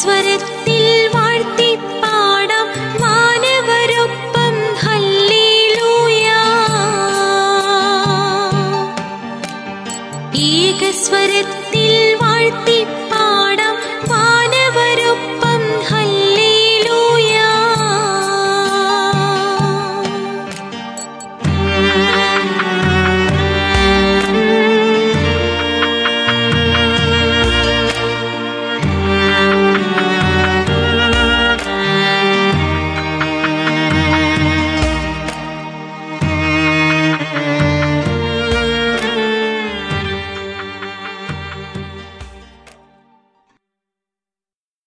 സ്വരത്തിൽ വാഴ്ത്തി പാടാം മാനവരൊപ്പം ഏകസ്വരത്തിൽ